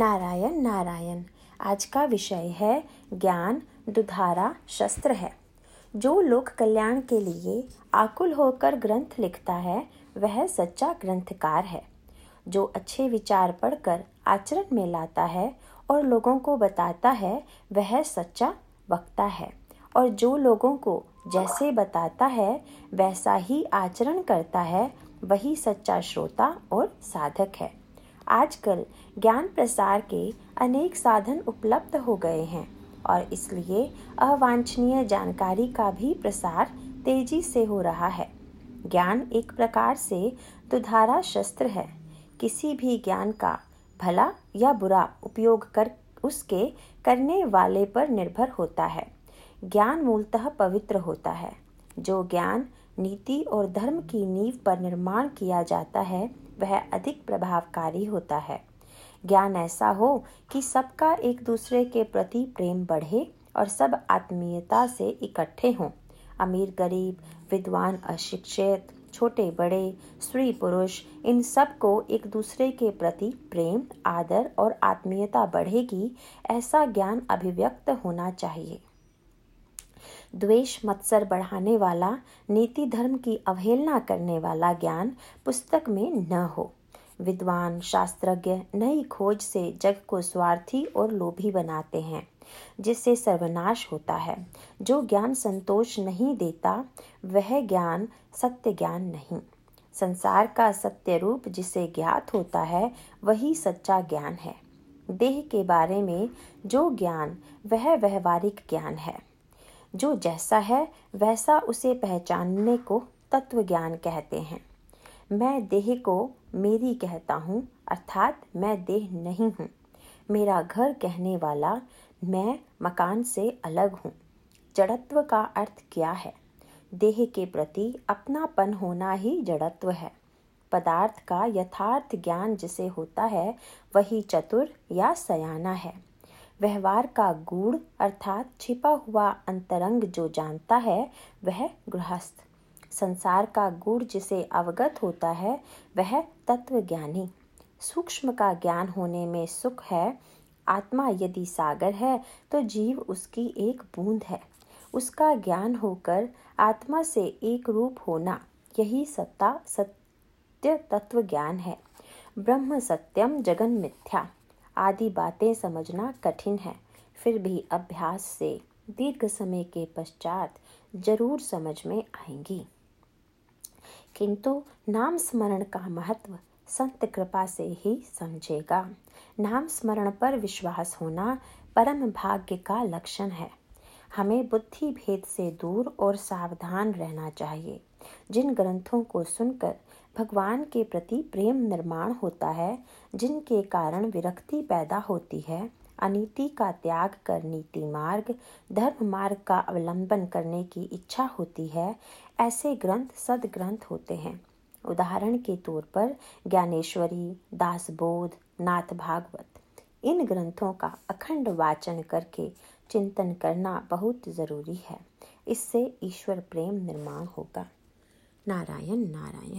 नारायण नारायण। आज का विषय है ज्ञान दुधारा शस्त्र है। जो लोक कल्याण के लिए आकुल होकर ग्रंथ लिखता है, वह सच्चा ग्रंथकार है। जो अच्छे विचार पढ़कर आचरण में लाता है और लोगों को बताता है, वह सच्चा वक्ता है। और जो लोगों को जैसे बताता है, वैसा ही आचरण करता है, वही सच्चा श्रोता और साधक है। आजकल ज्ञान प्रसार के अनेक साधन उपलब्ध हो गए हैं और इसलिए अवांछनीय जानकारी का भी प्रसार तेज़ी से हो रहा है। ज्ञान एक प्रकार से दुधारा शस्त्र है। किसी भी ज्ञान का भला या बुरा उपयोग कर उसके करने वाले पर निर्भर होता है। ज्ञान मूलतः पवित्र होता है। जो ज्ञान, नीति और धर्म की नींव पर निर्माण किया जाता है वह अधिक प्रभावकारी होता है। ज्ञान ऐसा हो कि सबका एक दूसरे के प्रति प्रेम बढ़े और सब आत्मीयता से इकट्ठे हों। अमीर, गरीब, विद्वान, अशिक्षित, छोटे, बड़े, स्त्री, पुरुष, इन सबको एक दूसरे के प्रति प्रेम, आदर और आत्मीयता बढ़ेगी ऐसा ज्ञान अभिव्यक्त होना चाहिए। द्वेष मत्सर बढ़ाने वाला, नीति धर्म की अवहेलना करने वाला ज्ञान पुस्तक में न हो। विद्वान, शास्त्रज्ञ नई खोज से जग को स्वार्थी और लोभी बनाते हैं, जिससे सर्वनाश होता है। जो ज्ञान संतोष नहीं देता, वह ज्ञान सत्य ज्ञान नहीं। संसार का सत्य रूप जिसे ज्ञात होता है, वही सच्चा ज्ञान है। देह के बारे में जो ज्ञान, वह व्यवहारिक ज्ञान है। जो जैसा है, वैसा उसे पहचानने को तत्व ज्ञान कहते हैं। मैं देह को मेरी कहता हूँ, अर्थात मैं देह नहीं हूँ। मेरा घर कहने वाला मैं मकान से अलग हूँ। जड़त्व का अर्थ क्या है? देह के प्रति अपनापन होना ही जड़त्व है। पदार्थ का यथार्थ ज्ञान जिसे होता है, वही चतुर या सयाना है। व्यवहार का गूढ़ अर्थात छिपा हुआ अंतरंग जो जानता है, वह गृहस्थ। संसार का गुड़ जिसे अवगत होता है, वह तत्व ज्ञानी सूक्ष्म का ज्ञान होने में सुख है, आत्मा यदि सागर है तो जीव उसकी एक बूंद है। उसका ज्ञान होकर आत्मा से एक रूप होना, यही सत्ता सत्य तत्व ज्ञान है। ब्रह्म सत्यम जगन मिथ्या। आदि बातें समझना कठिन है। फिर भी अभ्यास से दीर्घ समय के पश्चात ज़रूर समझ में आएँगी। किंतु नाम स्मरण का महत्व संत कृपा से ही समझेगा। नाम स्मरण पर विश्वास होना परम भाग्य का लक्षण है। हमें बुद्धि भेद से दूर और सावधान रहना चाहिए। जिन ग्रंथों को सुनकर भगवान के प्रति प्रेम निर्माण होता है, जिनके कारण विरक्ति पैदा होती है, अनीति का त्याग कर नीति मार्ग, धर्म मार्ग का अवलंबन करने की इच्छा होती है, ऐसे ग्रंथ सद ग्रंथ होते हैं। उदाहरण के तौर पर ज्ञानेश्वरी, दासबोध, नाथ भागवत। इन ग्रंथों का अखंड वाचन करके चिंतन करना बहुत ज़रूरी है। इससे ईश्वर प्रेम निर्माण होगा। नारायण नारायण।